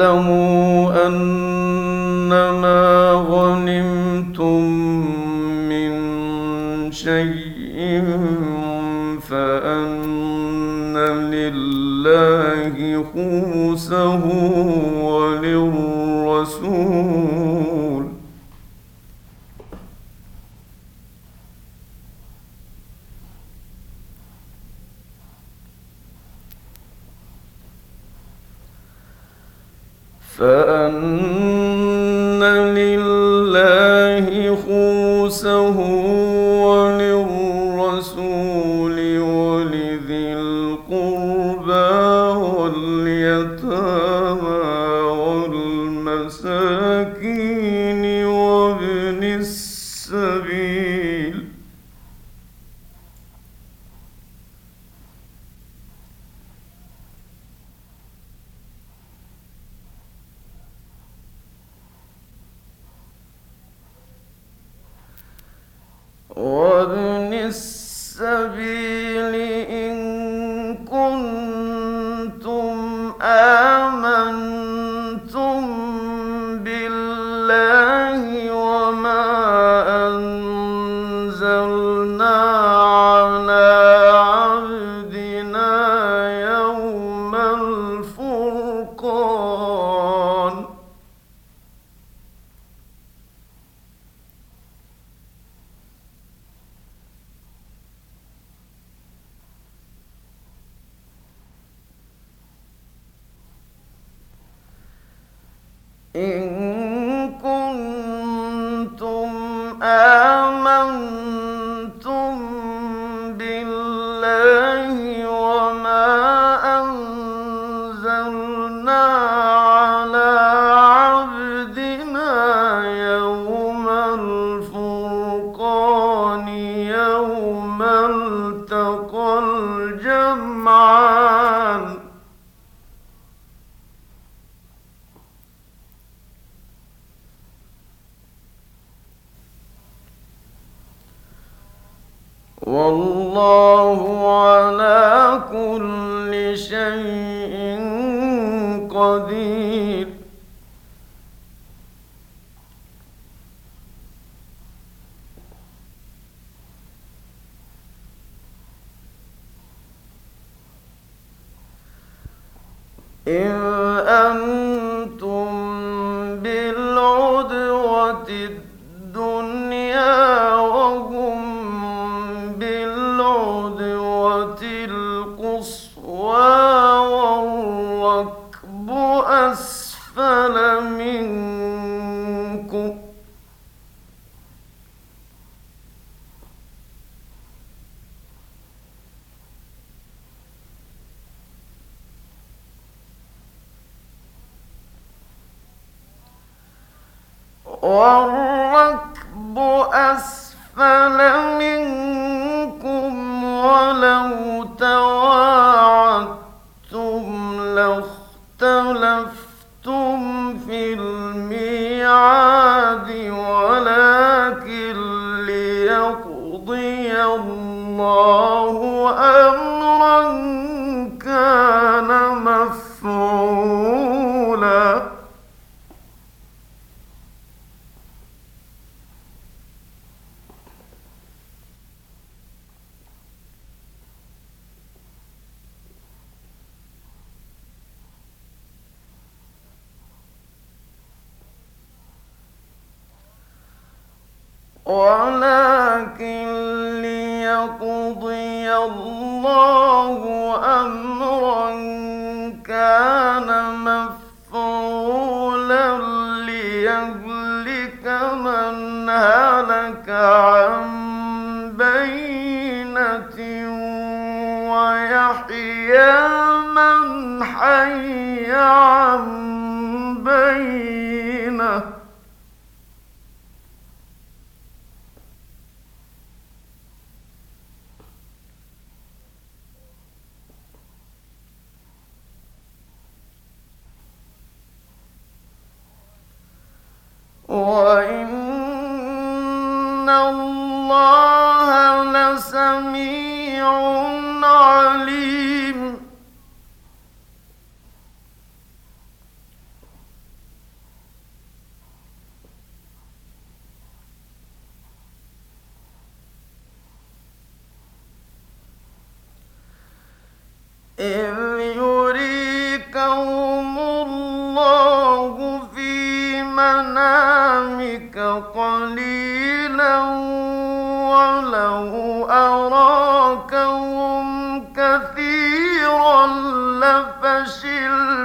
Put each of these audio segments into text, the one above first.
واعلموا أنما فأن لله خمسه الجمعان والله على كل شيء قدير. And والركب أسفل منكم ولكن ليقضي الله أمرا كان مفعولا ليهلك من هلك عن بينة ويحيى من حي عن وإن الله لسميع عليم. إن قليلا ولو أراكهم كثيرا لفشلتم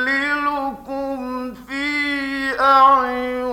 ويقللكم في أعينكم.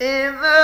in the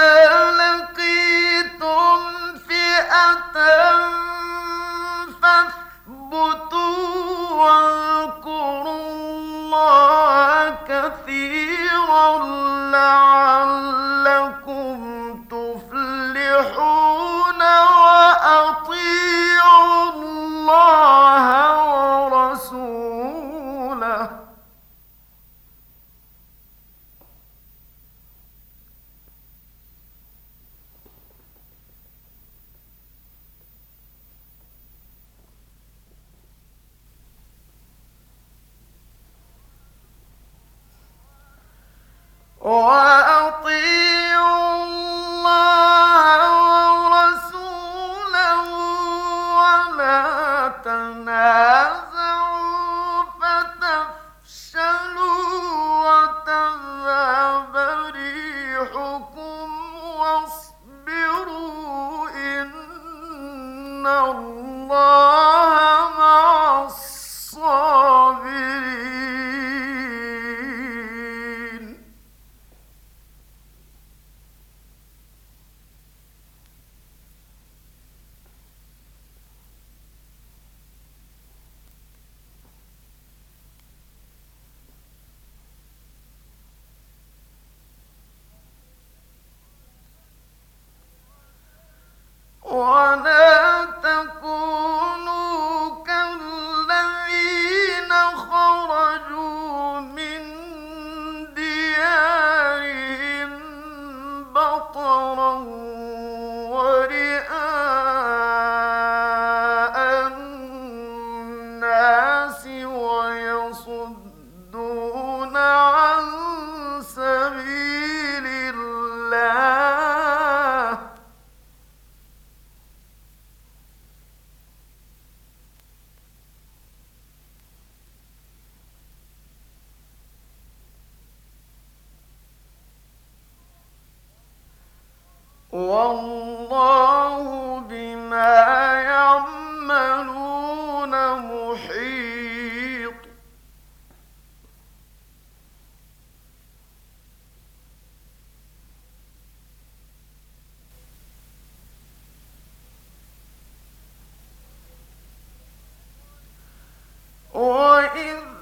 والله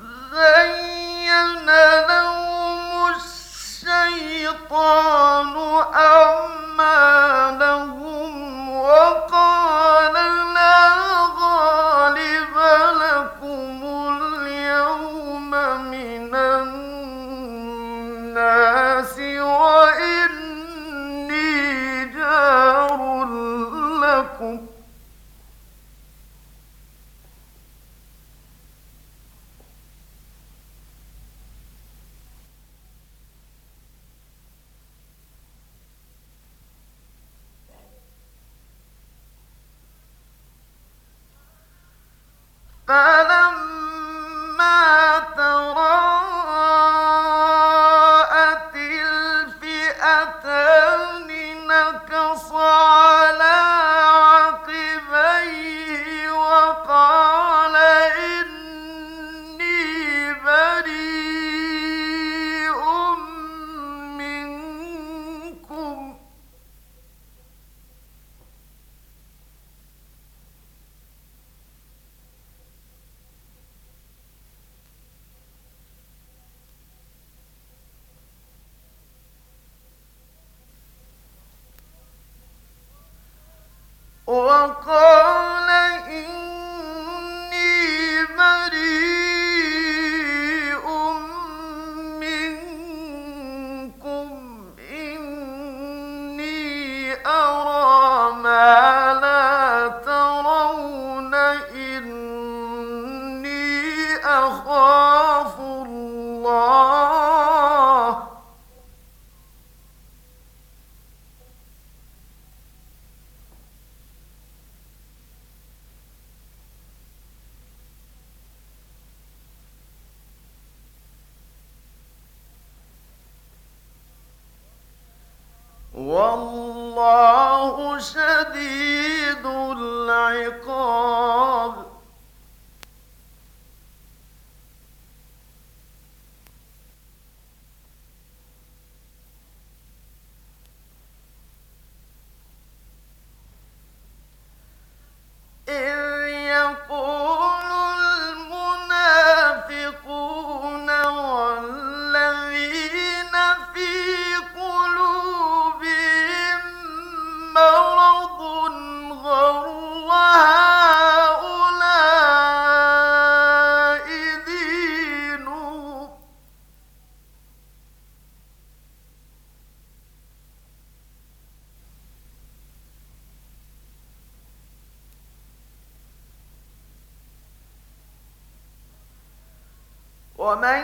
ومن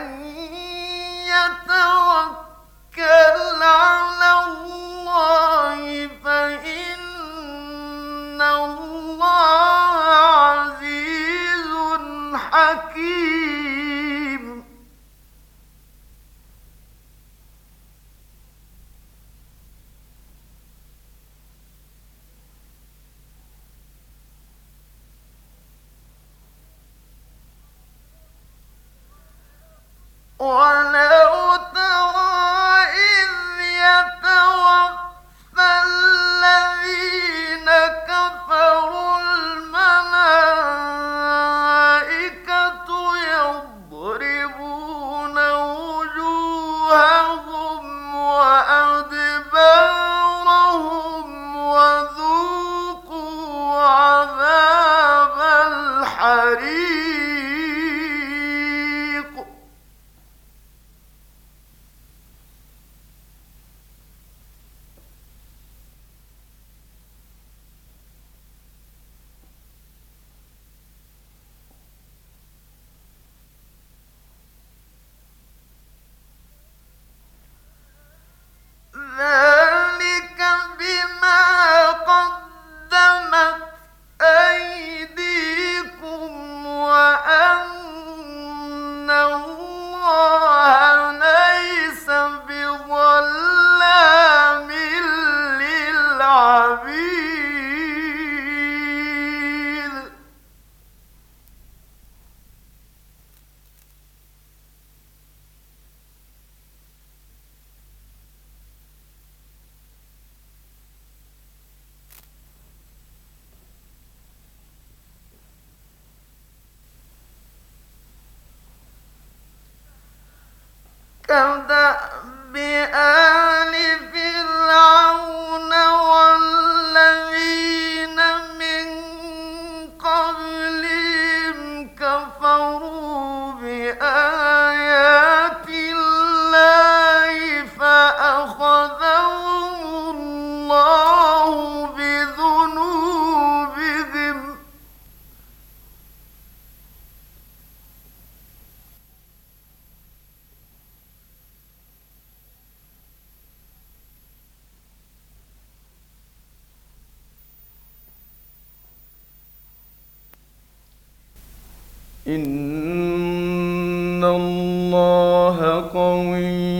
كدأب آه إن الله قوي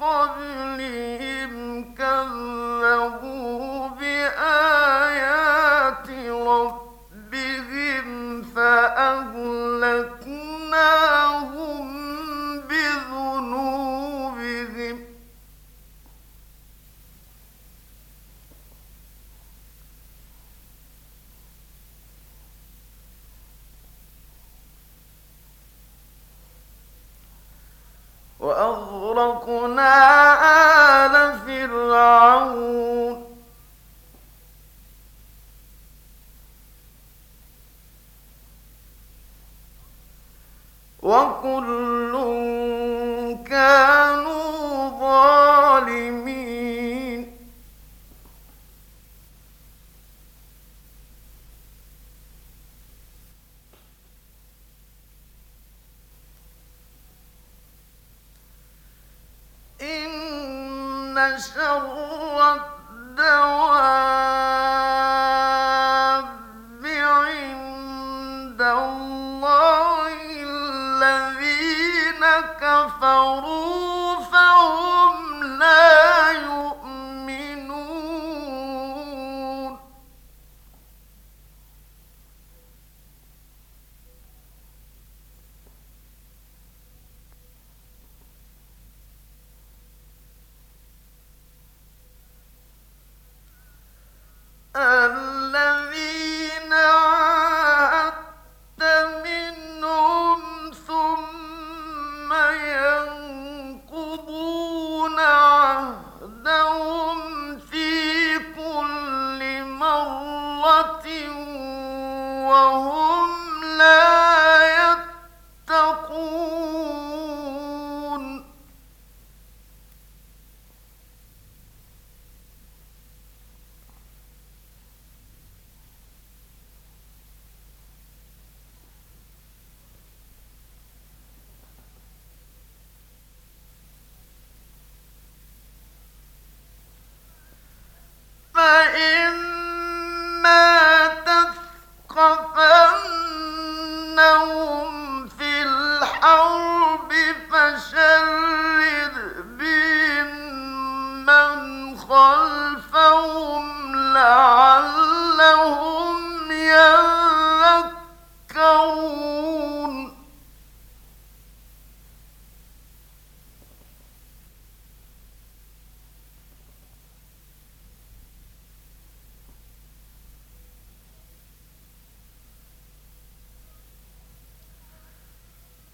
قبلهم شر الدواب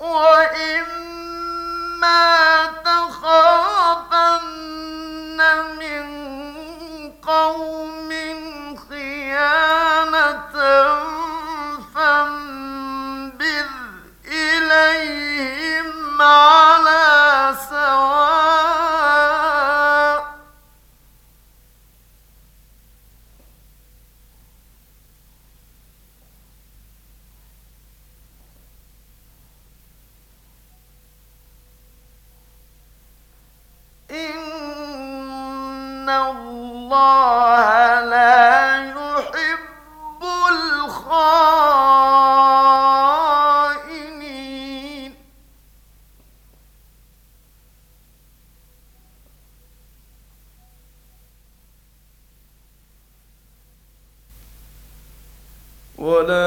Whoa! ولا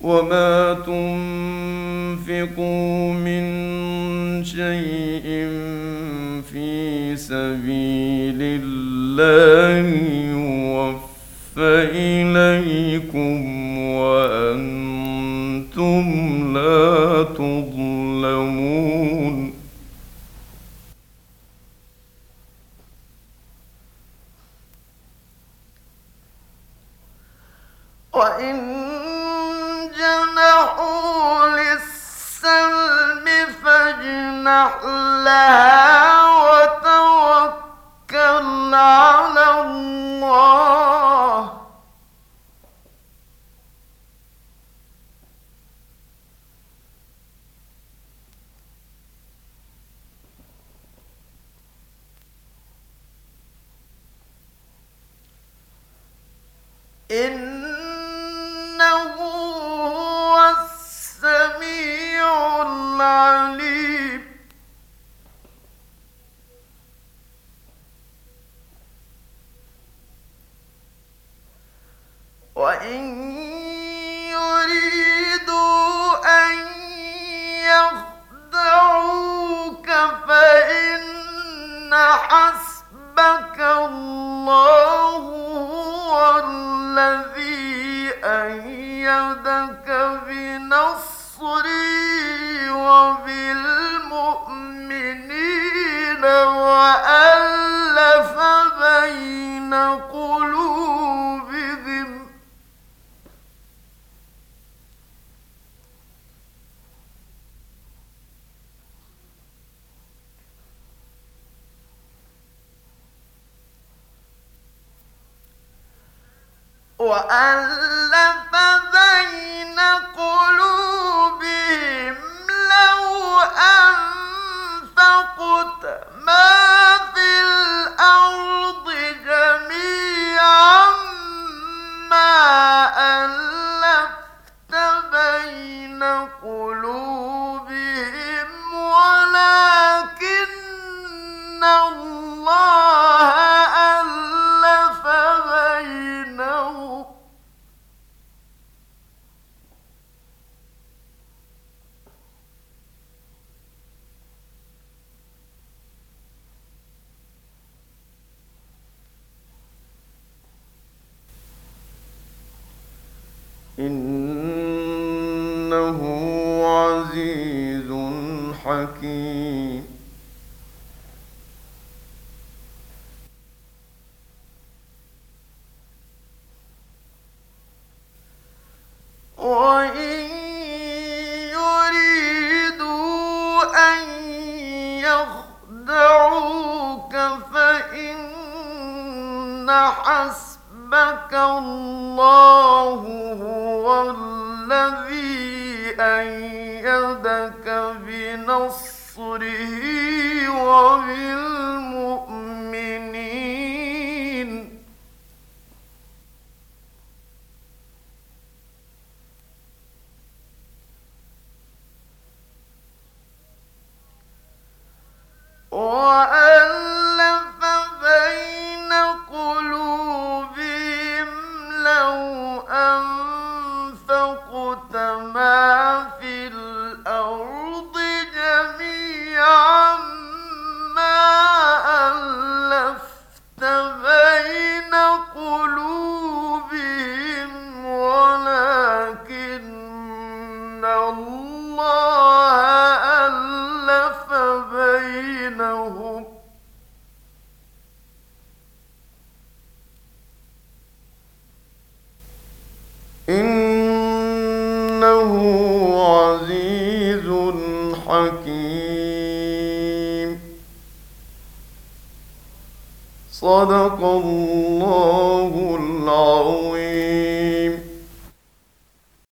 وما تنفقوا من شيء في سبيل الله يوفى إليكم وأنتم لا in وألف إنه عزيز حكيم. Oh,